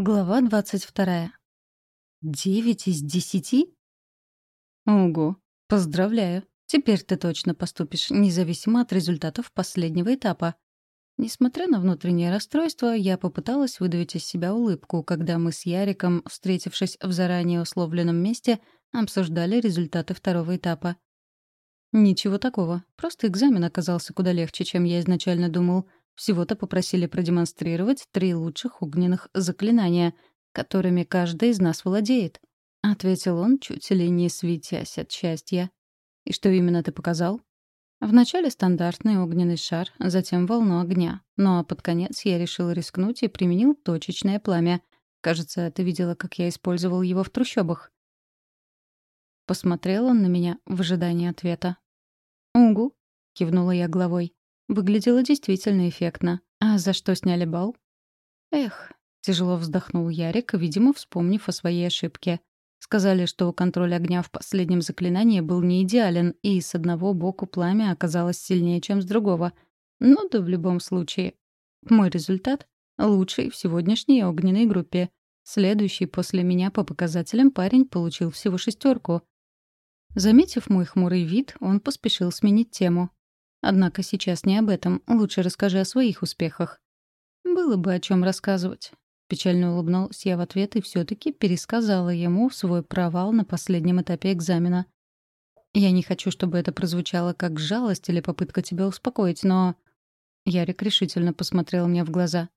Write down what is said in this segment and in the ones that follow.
Глава двадцать вторая. Девять из десяти? Ого, поздравляю. Теперь ты точно поступишь, независимо от результатов последнего этапа. Несмотря на внутреннее расстройство, я попыталась выдавить из себя улыбку, когда мы с Яриком, встретившись в заранее условленном месте, обсуждали результаты второго этапа. Ничего такого. Просто экзамен оказался куда легче, чем я изначально думал — всего-то попросили продемонстрировать три лучших огненных заклинания, которыми каждый из нас владеет. Ответил он, чуть ли не светясь от счастья. «И что именно ты показал?» Вначале стандартный огненный шар, затем волну огня. Но под конец я решил рискнуть и применил точечное пламя. Кажется, ты видела, как я использовал его в трущобах. Посмотрел он на меня в ожидании ответа. «Угу», — кивнула я головой. Выглядело действительно эффектно. А за что сняли бал? Эх, тяжело вздохнул Ярик, видимо, вспомнив о своей ошибке. Сказали, что контроль огня в последнем заклинании был не идеален, и с одного боку пламя оказалось сильнее, чем с другого. Но да в любом случае. Мой результат — лучший в сегодняшней огненной группе. Следующий после меня по показателям парень получил всего шестерку. Заметив мой хмурый вид, он поспешил сменить тему. Однако сейчас не об этом. Лучше расскажи о своих успехах. Было бы о чем рассказывать. Печально улыбнулась я в ответ и все таки пересказала ему свой провал на последнем этапе экзамена. Я не хочу, чтобы это прозвучало как жалость или попытка тебя успокоить, но... Ярик решительно посмотрел мне в глаза.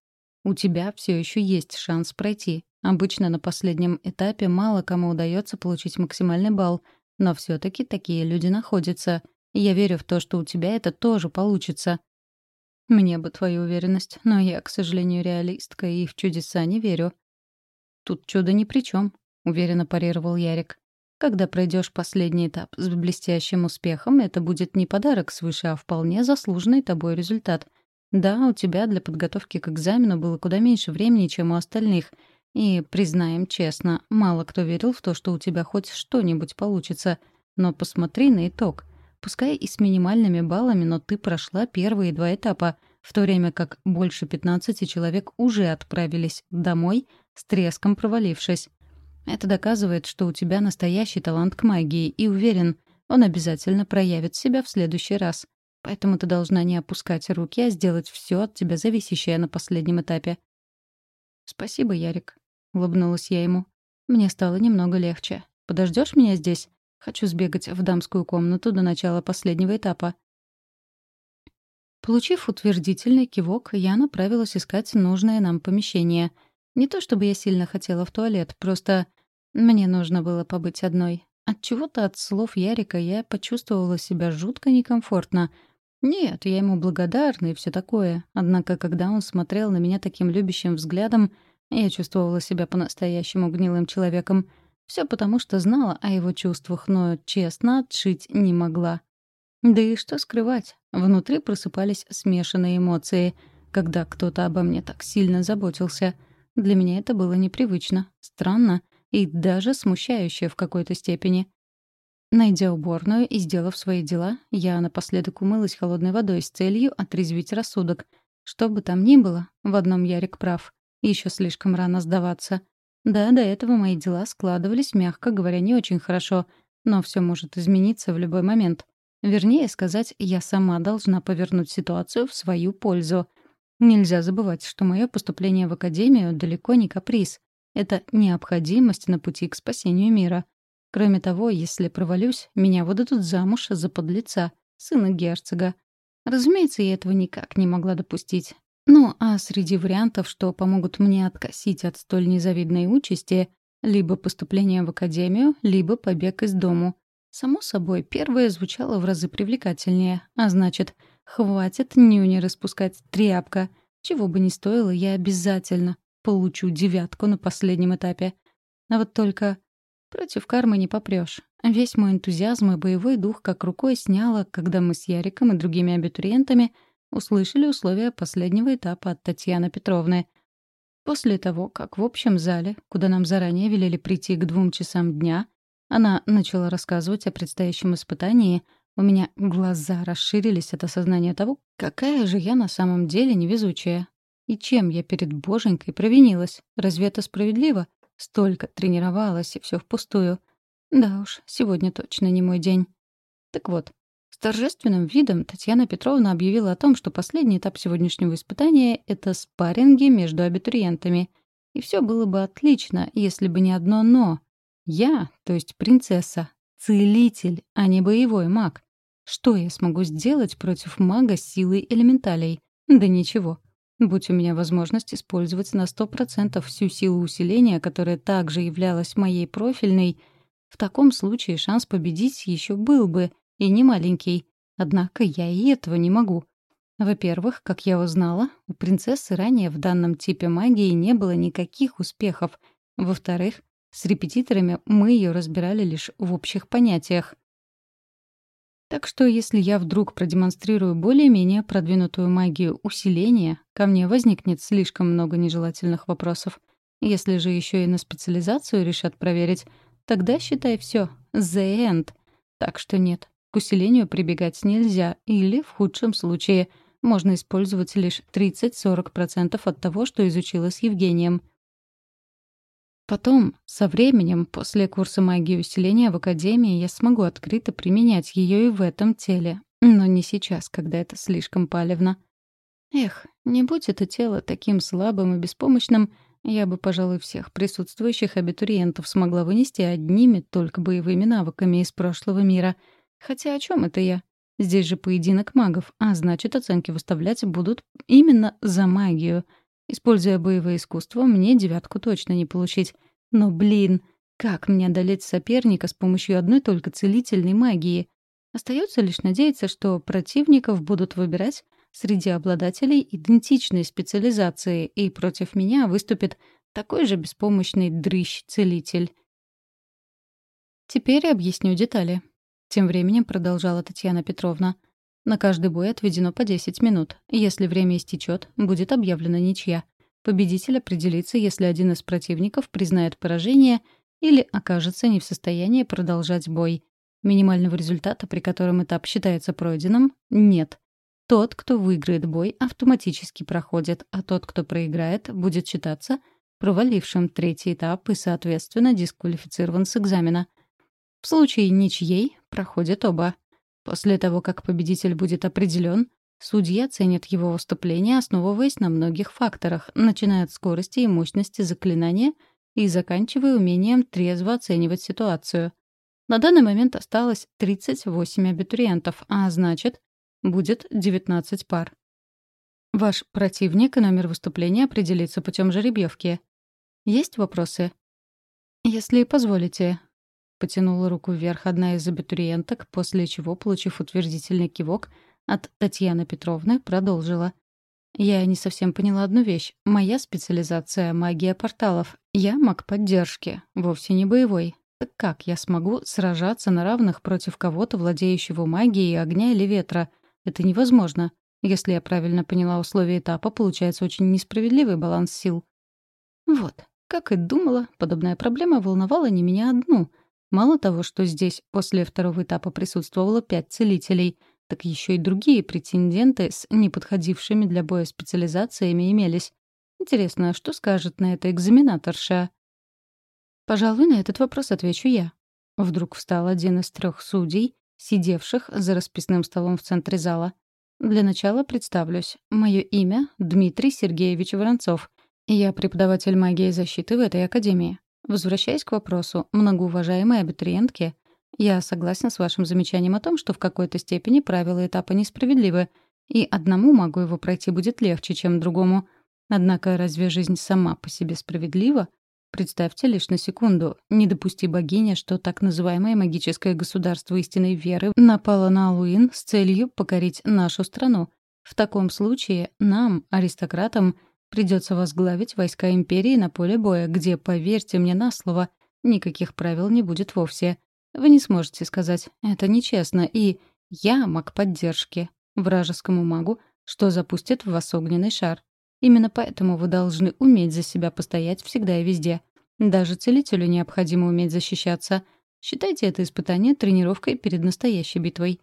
«У тебя все еще есть шанс пройти. Обычно на последнем этапе мало кому удается получить максимальный балл, но все таки такие люди находятся. Я верю в то, что у тебя это тоже получится. Мне бы твою уверенность, но я, к сожалению, реалистка и в чудеса не верю. Тут чудо ни при чем, уверенно парировал Ярик. Когда пройдешь последний этап с блестящим успехом, это будет не подарок свыше, а вполне заслуженный тобой результат. Да, у тебя для подготовки к экзамену было куда меньше времени, чем у остальных. И, признаем честно, мало кто верил в то, что у тебя хоть что-нибудь получится. Но посмотри на итог. Пускай и с минимальными баллами, но ты прошла первые два этапа, в то время как больше 15 человек уже отправились домой, с треском провалившись. Это доказывает, что у тебя настоящий талант к магии, и уверен, он обязательно проявит себя в следующий раз. Поэтому ты должна не опускать руки, а сделать все от тебя зависящее на последнем этапе. «Спасибо, Ярик», — улыбнулась я ему. «Мне стало немного легче. Подождешь меня здесь? Хочу сбегать в дамскую комнату до начала последнего этапа. Получив утвердительный кивок, я направилась искать нужное нам помещение. Не то чтобы я сильно хотела в туалет, просто мне нужно было побыть одной. От чего-то от слов Ярика я почувствовала себя жутко некомфортно. Нет, я ему благодарна и все такое. Однако, когда он смотрел на меня таким любящим взглядом, я чувствовала себя по-настоящему гнилым человеком — все потому, что знала о его чувствах, но честно отшить не могла. Да и что скрывать, внутри просыпались смешанные эмоции, когда кто-то обо мне так сильно заботился. Для меня это было непривычно, странно и даже смущающе в какой-то степени. Найдя уборную и сделав свои дела, я напоследок умылась холодной водой с целью отрезвить рассудок. Что бы там ни было, в одном Ярик прав. Еще слишком рано сдаваться. Да, до этого мои дела складывались, мягко говоря, не очень хорошо, но все может измениться в любой момент. Вернее сказать, я сама должна повернуть ситуацию в свою пользу. Нельзя забывать, что мое поступление в академию далеко не каприз. Это необходимость на пути к спасению мира. Кроме того, если провалюсь, меня выдадут замуж за подлеца, сына герцога. Разумеется, я этого никак не могла допустить. Ну, а среди вариантов, что помогут мне откосить от столь незавидной участи, либо поступление в академию, либо побег из дому. Само собой, первое звучало в разы привлекательнее, а значит, хватит нюни распускать тряпка. Чего бы ни стоило, я обязательно получу девятку на последнем этапе. А вот только против кармы не попрёшь. Весь мой энтузиазм и боевой дух как рукой сняло, когда мы с Яриком и другими абитуриентами — услышали условия последнего этапа от Татьяны Петровны. После того, как в общем зале, куда нам заранее велели прийти к двум часам дня, она начала рассказывать о предстоящем испытании, у меня глаза расширились от осознания того, какая же я на самом деле невезучая. И чем я перед боженькой провинилась? Разве это справедливо? Столько тренировалась, и все впустую. Да уж, сегодня точно не мой день. Так вот, торжественным видом Татьяна Петровна объявила о том, что последний этап сегодняшнего испытания — это спарринги между абитуриентами. И все было бы отлично, если бы не одно «но». Я, то есть принцесса, целитель, а не боевой маг. Что я смогу сделать против мага силы элементалей? Да ничего. Будь у меня возможность использовать на сто процентов всю силу усиления, которая также являлась моей профильной, в таком случае шанс победить еще был бы, и не маленький. Однако я и этого не могу. Во-первых, как я узнала, у принцессы ранее в данном типе магии не было никаких успехов. Во-вторых, с репетиторами мы ее разбирали лишь в общих понятиях. Так что если я вдруг продемонстрирую более-менее продвинутую магию усиления, ко мне возникнет слишком много нежелательных вопросов. Если же еще и на специализацию решат проверить, тогда считай все, the end. Так что нет, к усилению прибегать нельзя, или, в худшем случае, можно использовать лишь 30-40% от того, что изучила с Евгением. Потом, со временем, после курса магии усиления в Академии, я смогу открыто применять ее и в этом теле. Но не сейчас, когда это слишком палевно. Эх, не будь это тело таким слабым и беспомощным, я бы, пожалуй, всех присутствующих абитуриентов смогла вынести одними только боевыми навыками из прошлого мира. Хотя о чем это я? Здесь же поединок магов, а значит, оценки выставлять будут именно за магию — Используя боевое искусство, мне девятку точно не получить. Но, блин, как мне одолеть соперника с помощью одной только целительной магии? Остается лишь надеяться, что противников будут выбирать среди обладателей идентичной специализации, и против меня выступит такой же беспомощный дрыщ-целитель. Теперь объясню детали. Тем временем продолжала Татьяна Петровна — на каждый бой отведено по 10 минут. Если время истечет, будет объявлена ничья. Победитель определится, если один из противников признает поражение или окажется не в состоянии продолжать бой. Минимального результата, при котором этап считается пройденным, нет. Тот, кто выиграет бой, автоматически проходит, а тот, кто проиграет, будет считаться провалившим третий этап и, соответственно, дисквалифицирован с экзамена. В случае ничьей проходят оба. После того, как победитель будет определен, судьи оценят его выступление, основываясь на многих факторах, начиная от скорости и мощности заклинания и заканчивая умением трезво оценивать ситуацию. На данный момент осталось 38 абитуриентов, а значит, будет 19 пар. Ваш противник и номер выступления определится путем жеребьевки. Есть вопросы? Если позволите, Потянула руку вверх одна из абитуриенток, после чего, получив утвердительный кивок, от Татьяны Петровны продолжила. «Я не совсем поняла одну вещь. Моя специализация — магия порталов. Я маг поддержки, вовсе не боевой. Так как я смогу сражаться на равных против кого-то, владеющего магией огня или ветра? Это невозможно. Если я правильно поняла условия этапа, получается очень несправедливый баланс сил». Вот. Как и думала, подобная проблема волновала не меня одну — Мало того, что здесь после второго этапа присутствовало пять целителей, так еще и другие претенденты с неподходившими для боя специализациями имелись. Интересно, что скажет на это экзаменаторша? Пожалуй, на этот вопрос отвечу я. Вдруг встал один из трех судей, сидевших за расписным столом в центре зала. Для начала представлюсь. Мое имя — Дмитрий Сергеевич Воронцов. Я преподаватель магии защиты в этой академии. Возвращаясь к вопросу, многоуважаемые абитуриентки, я согласна с вашим замечанием о том, что в какой-то степени правила этапа несправедливы, и одному магу его пройти будет легче, чем другому. Однако разве жизнь сама по себе справедлива? Представьте лишь на секунду, не допусти богиня, что так называемое магическое государство истинной веры напало на Алуин с целью покорить нашу страну. В таком случае нам, аристократам, Придется возглавить войска империи на поле боя, где, поверьте мне на слово, никаких правил не будет вовсе. Вы не сможете сказать «это нечестно» и «я маг поддержки» вражескому магу, что запустит в вас огненный шар. Именно поэтому вы должны уметь за себя постоять всегда и везде. Даже целителю необходимо уметь защищаться. Считайте это испытание тренировкой перед настоящей битвой.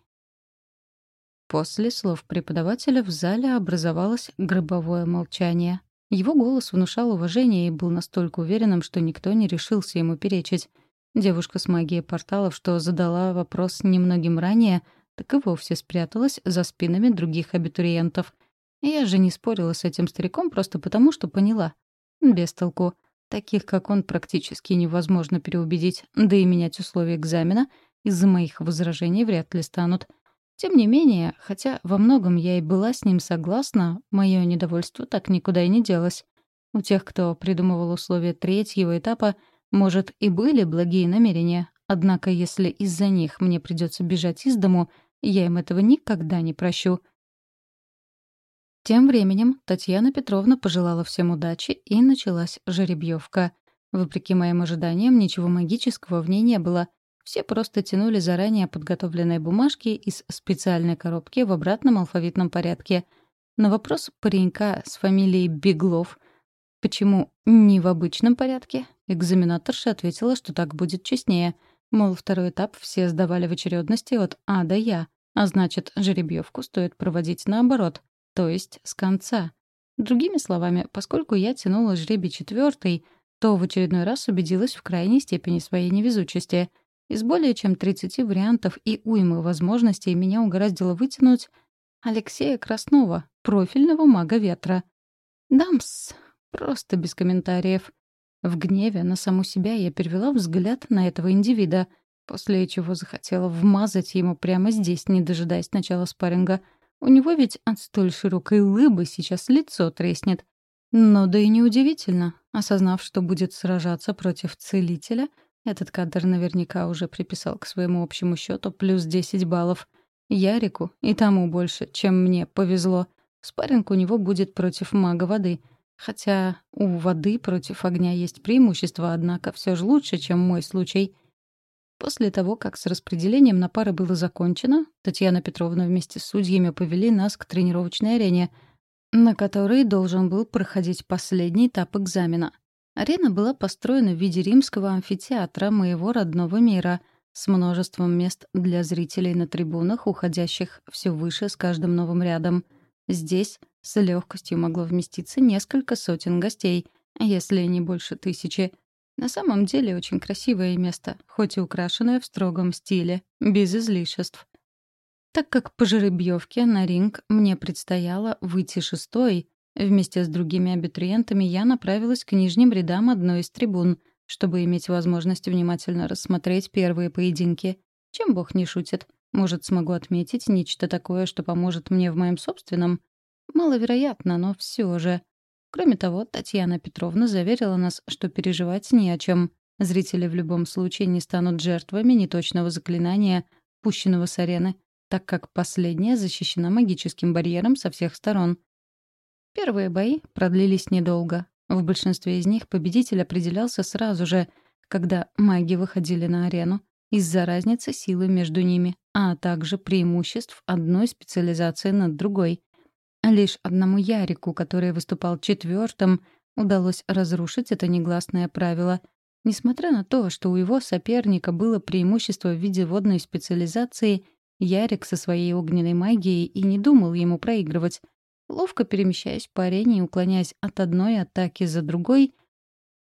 После слов преподавателя в зале образовалось гробовое молчание. Его голос внушал уважение и был настолько уверенным, что никто не решился ему перечить. Девушка с магией порталов, что задала вопрос немногим ранее, так и вовсе спряталась за спинами других абитуриентов. Я же не спорила с этим стариком просто потому, что поняла. Без толку. Таких, как он, практически невозможно переубедить, да и менять условия экзамена из-за моих возражений вряд ли станут. Тем не менее, хотя во многом я и была с ним согласна, мое недовольство так никуда и не делось. У тех, кто придумывал условия третьего этапа, может, и были благие намерения, однако если из-за них мне придется бежать из дому, я им этого никогда не прощу. Тем временем Татьяна Петровна пожелала всем удачи, и началась жеребьевка. Вопреки моим ожиданиям, ничего магического в ней не было — все просто тянули заранее подготовленные бумажки из специальной коробки в обратном алфавитном порядке. На вопрос паренька с фамилией Беглов «Почему не в обычном порядке?» экзаменаторша ответила, что так будет честнее. Мол, второй этап все сдавали в очередности от А до Я, а значит, жеребьевку стоит проводить наоборот, то есть с конца. Другими словами, поскольку я тянула жребий четвертый, то в очередной раз убедилась в крайней степени своей невезучести — из более чем 30 вариантов и уймы возможностей меня угораздило вытянуть Алексея Краснова, профильного мага ветра. Дамс, просто без комментариев. В гневе на саму себя я перевела взгляд на этого индивида, после чего захотела вмазать ему прямо здесь, не дожидаясь начала спарринга. У него ведь от столь широкой лыбы сейчас лицо треснет. Но да и неудивительно. Осознав, что будет сражаться против целителя — этот кадр наверняка уже приписал к своему общему счету плюс 10 баллов. Ярику и тому больше, чем мне повезло. Спарринг у него будет против мага воды. Хотя у воды против огня есть преимущество, однако все же лучше, чем мой случай. После того, как с распределением на пары было закончено, Татьяна Петровна вместе с судьями повели нас к тренировочной арене, на которой должен был проходить последний этап экзамена — Арена была построена в виде римского амфитеатра моего родного мира с множеством мест для зрителей на трибунах, уходящих все выше с каждым новым рядом. Здесь с легкостью могло вместиться несколько сотен гостей, если не больше тысячи. На самом деле очень красивое место, хоть и украшенное в строгом стиле, без излишеств. Так как по жеребьевке на ринг мне предстояло выйти шестой, Вместе с другими абитуриентами я направилась к нижним рядам одной из трибун, чтобы иметь возможность внимательно рассмотреть первые поединки. Чем бог не шутит. Может, смогу отметить нечто такое, что поможет мне в моем собственном? Маловероятно, но все же. Кроме того, Татьяна Петровна заверила нас, что переживать не о чем. Зрители в любом случае не станут жертвами неточного заклинания, пущенного с арены, так как последняя защищена магическим барьером со всех сторон — Первые бои продлились недолго. В большинстве из них победитель определялся сразу же, когда маги выходили на арену, из-за разницы силы между ними, а также преимуществ одной специализации над другой. Лишь одному Ярику, который выступал четвертым, удалось разрушить это негласное правило. Несмотря на то, что у его соперника было преимущество в виде водной специализации, Ярик со своей огненной магией и не думал ему проигрывать — Ловко перемещаясь по арене и уклоняясь от одной атаки за другой,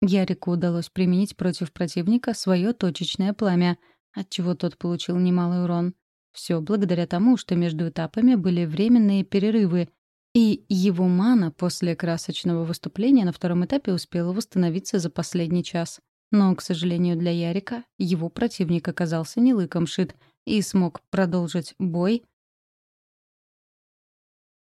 Ярику удалось применить против противника свое точечное пламя, отчего тот получил немалый урон. Все благодаря тому, что между этапами были временные перерывы, и его мана после красочного выступления на втором этапе успела восстановиться за последний час. Но, к сожалению для Ярика, его противник оказался не лыком шит и смог продолжить бой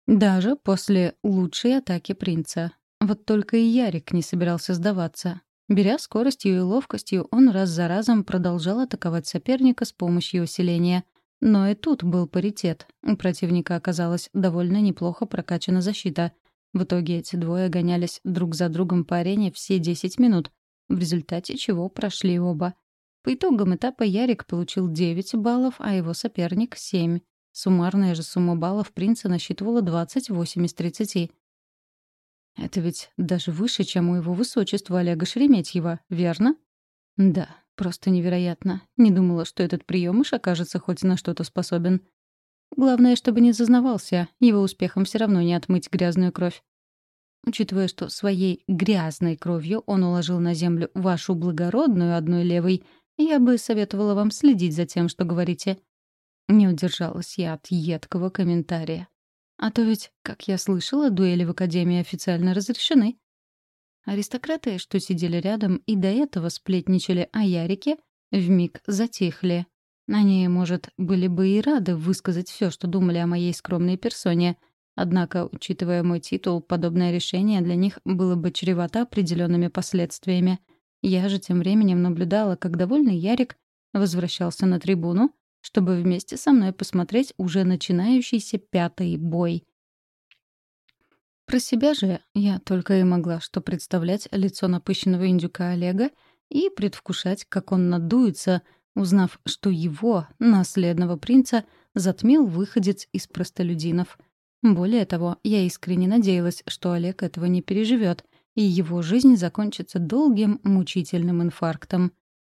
даже после лучшей атаки принца. Вот только и Ярик не собирался сдаваться. Беря скоростью и ловкостью, он раз за разом продолжал атаковать соперника с помощью усиления. Но и тут был паритет. У противника оказалась довольно неплохо прокачана защита. В итоге эти двое гонялись друг за другом по арене все 10 минут, в результате чего прошли оба. По итогам этапа Ярик получил 9 баллов, а его соперник — 7. Суммарная же сумма баллов принца насчитывала 28 из 30. Это ведь даже выше, чем у его высочества Олега Шереметьева, верно? Да, просто невероятно. Не думала, что этот приемыш окажется хоть на что-то способен. Главное, чтобы не зазнавался, его успехом все равно не отмыть грязную кровь. Учитывая, что своей грязной кровью он уложил на землю вашу благородную одной левой, я бы советовала вам следить за тем, что говорите. Не удержалась я от едкого комментария. А то ведь, как я слышала, дуэли в Академии официально разрешены. Аристократы, что сидели рядом и до этого сплетничали о Ярике, вмиг затихли. Они, может, были бы и рады высказать все, что думали о моей скромной персоне. Однако, учитывая мой титул, подобное решение для них было бы чревато определенными последствиями. Я же тем временем наблюдала, как довольный Ярик возвращался на трибуну, чтобы вместе со мной посмотреть уже начинающийся пятый бой. Про себя же я только и могла что представлять лицо напыщенного индюка Олега и предвкушать, как он надуется, узнав, что его, наследного принца, затмил выходец из простолюдинов. Более того, я искренне надеялась, что Олег этого не переживет, и его жизнь закончится долгим, мучительным инфарктом.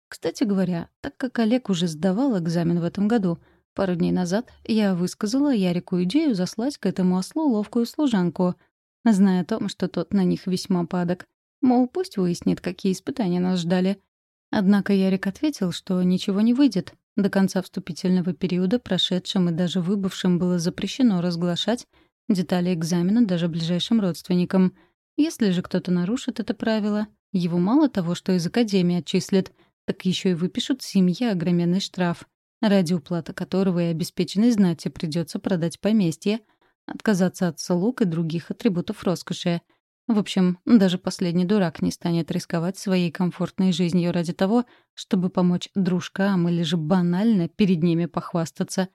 Кстати говоря, так как Олег уже сдавал экзамен в этом году, пару дней назад я высказала Ярику идею заслать к этому ослу ловкую служанку, зная о том, что тот на них весьма падок. Мол, пусть выяснит, какие испытания нас ждали. Однако Ярик ответил, что ничего не выйдет. До конца вступительного периода прошедшим и даже выбывшим было запрещено разглашать детали экзамена даже ближайшим родственникам. Если же кто-то нарушит это правило, его мало того, что из академии отчислят — так еще и выпишут семье огроменный штраф, ради уплаты которого и обеспеченной знати придется продать поместье, отказаться от слуг и других атрибутов роскоши. В общем, даже последний дурак не станет рисковать своей комфортной жизнью ради того, чтобы помочь дружкам или же банально перед ними похвастаться.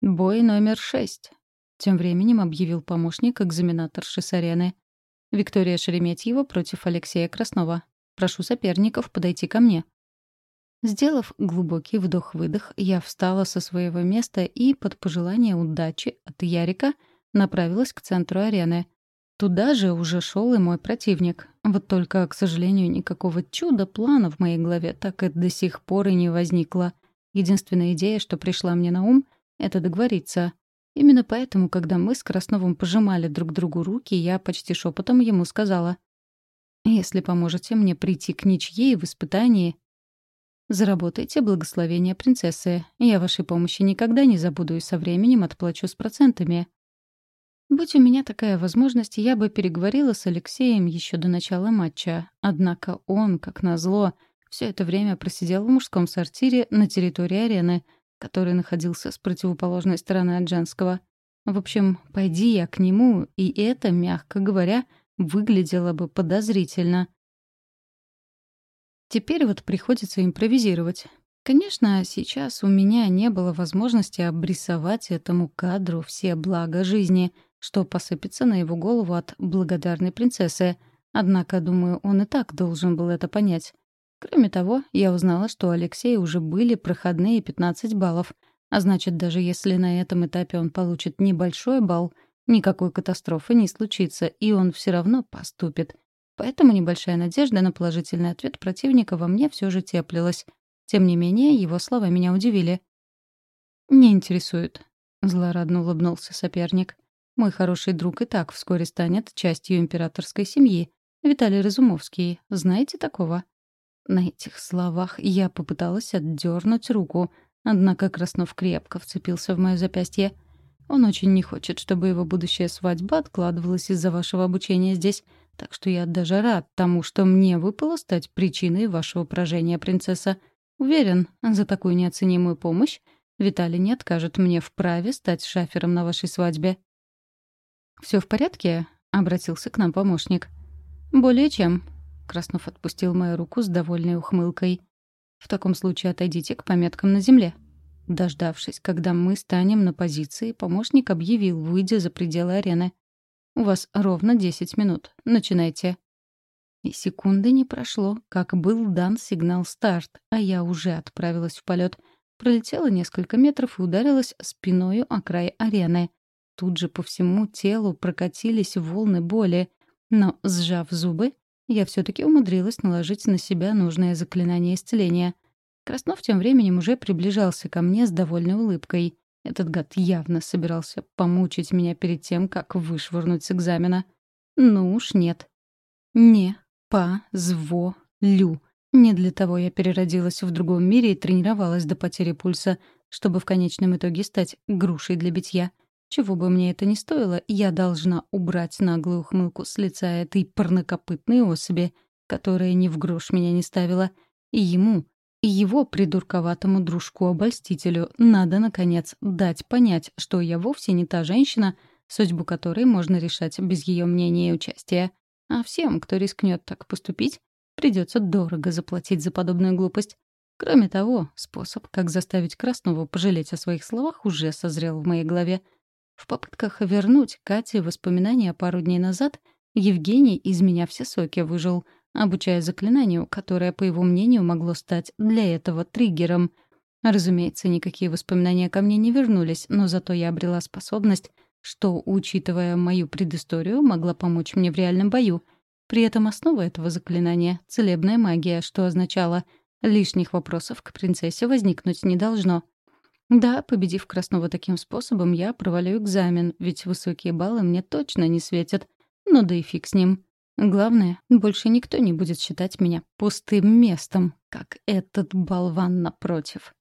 «Бой номер шесть», — тем временем объявил помощник экзаменаторши с арены. Виктория Шереметьева против Алексея Краснова. Прошу соперников подойти ко мне». Сделав глубокий вдох-выдох, я встала со своего места и, под пожелание удачи от Ярика, направилась к центру арены. Туда же уже шел и мой противник. Вот только, к сожалению, никакого чуда-плана в моей голове так и до сих пор и не возникло. Единственная идея, что пришла мне на ум, — это договориться. Именно поэтому, когда мы с Красновым пожимали друг другу руки, я почти шепотом ему сказала. Если поможете мне прийти к ничьей в испытании, заработайте благословение принцессы. Я вашей помощи никогда не забуду и со временем отплачу с процентами. Будь у меня такая возможность, я бы переговорила с Алексеем еще до начала матча. Однако он, как назло, все это время просидел в мужском сортире на территории арены, который находился с противоположной стороны от женского. В общем, пойди я к нему, и это, мягко говоря, выглядело бы подозрительно. Теперь вот приходится импровизировать. Конечно, сейчас у меня не было возможности обрисовать этому кадру все блага жизни, что посыпется на его голову от благодарной принцессы. Однако, думаю, он и так должен был это понять. Кроме того, я узнала, что у Алексея уже были проходные 15 баллов, а значит, даже если на этом этапе он получит небольшой балл — Никакой катастрофы не случится, и он все равно поступит. Поэтому небольшая надежда на положительный ответ противника во мне все же теплилась. Тем не менее, его слова меня удивили. «Не интересует», — злорадно улыбнулся соперник. «Мой хороший друг и так вскоре станет частью императорской семьи. Виталий Разумовский. Знаете такого?» На этих словах я попыталась отдернуть руку, однако Краснов крепко вцепился в мое запястье — он очень не хочет, чтобы его будущая свадьба откладывалась из-за вашего обучения здесь. Так что я даже рад тому, что мне выпало стать причиной вашего поражения, принцесса. Уверен, за такую неоценимую помощь Виталий не откажет мне в праве стать шафером на вашей свадьбе. «Все в порядке?» — обратился к нам помощник. «Более чем». Краснов отпустил мою руку с довольной ухмылкой. «В таком случае отойдите к пометкам на земле». Дождавшись, когда мы станем на позиции, помощник объявил, выйдя за пределы арены. «У вас ровно 10 минут. Начинайте». И секунды не прошло, как был дан сигнал «старт», а я уже отправилась в полет. Пролетела несколько метров и ударилась спиною о край арены. Тут же по всему телу прокатились волны боли, но, сжав зубы, я все таки умудрилась наложить на себя нужное заклинание исцеления — Краснов тем временем уже приближался ко мне с довольной улыбкой. Этот гад явно собирался помучить меня перед тем, как вышвырнуть с экзамена. Ну уж нет. Не позволю. Не для того я переродилась в другом мире и тренировалась до потери пульса, чтобы в конечном итоге стать грушей для битья. Чего бы мне это ни стоило, я должна убрать наглую ухмылку с лица этой парнокопытной особи, которая ни в грош меня не ставила. И ему, и его придурковатому дружку-обольстителю надо, наконец, дать понять, что я вовсе не та женщина, судьбу которой можно решать без ее мнения и участия. А всем, кто рискнет так поступить, придется дорого заплатить за подобную глупость. Кроме того, способ, как заставить Краснову пожалеть о своих словах, уже созрел в моей голове. В попытках вернуть Кате воспоминания пару дней назад Евгений из меня все соки выжил — обучая заклинанию, которое, по его мнению, могло стать для этого триггером. Разумеется, никакие воспоминания ко мне не вернулись, но зато я обрела способность, что, учитывая мою предысторию, могла помочь мне в реальном бою. При этом основа этого заклинания — целебная магия, что означало лишних вопросов к принцессе возникнуть не должно. Да, победив Краснова таким способом, я провалю экзамен, ведь высокие баллы мне точно не светят. Ну да и фиг с ним. Главное, больше никто не будет считать меня пустым местом, как этот болван напротив.